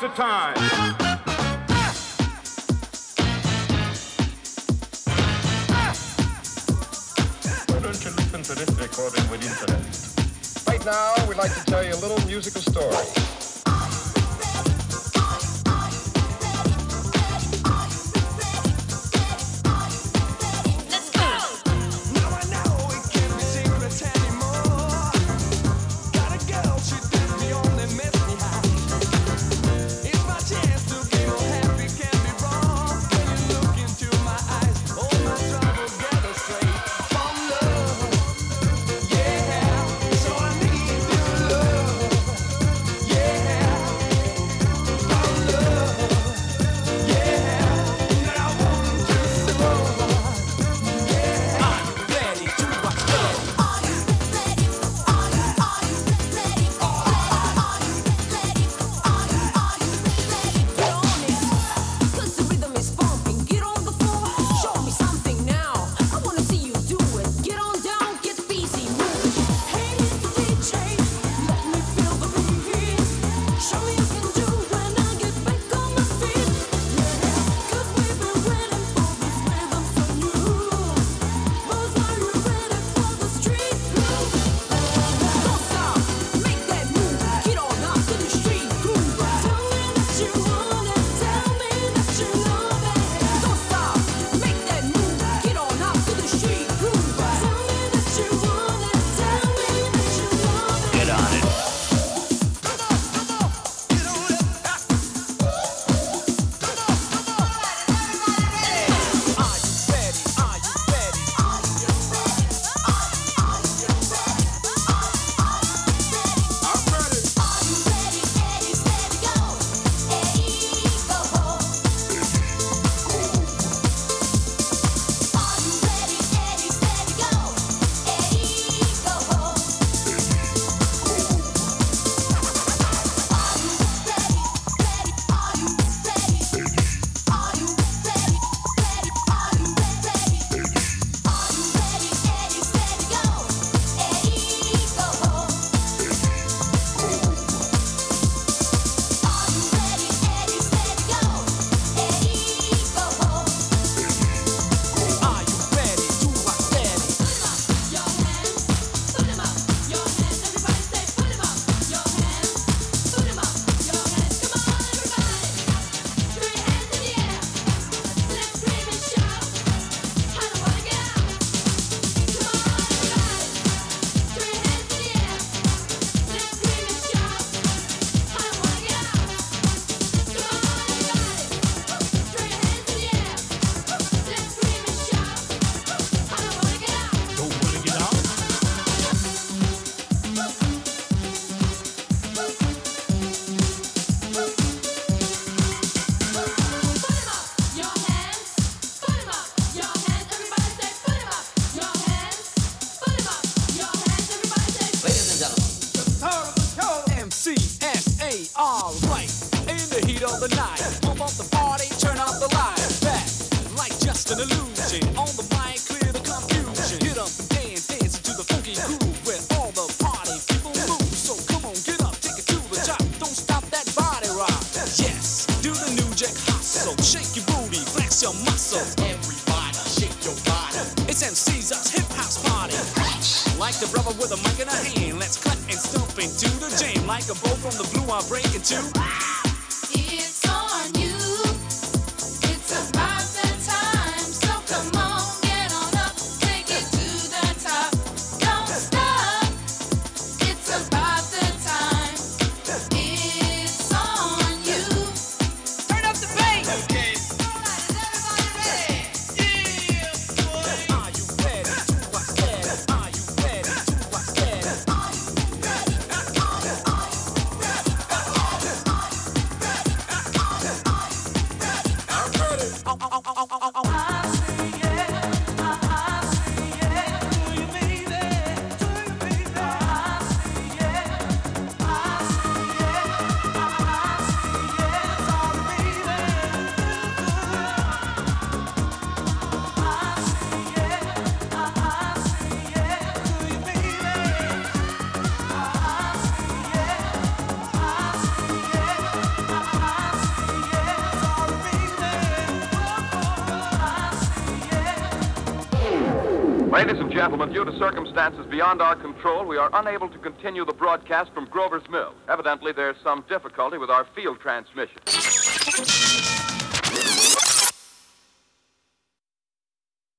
of time. Why don't you listen to this recording with? Right now, we'd like to tell you a little musical story. the heat of the night. Pump up the party, turn off the lights. Back, like just an illusion. On the mic, clear the confusion. Get up and dance, dance to the funky groove where all the party people move. So come on, get up, take it to the top. Don't stop that body rock. Yes, do the new jack hustle. Shake your booty, flex your muscles. Everybody, shake your body. It's MC's hip house party. Like the rubber with a mic in a hand, let's cut and stomp into the jam. Like a bow from the blue, I break into. Ladies and gentlemen, due to circumstances beyond our control, we are unable to continue the broadcast from Grover's Mill. Evidently, there's some difficulty with our field transmission.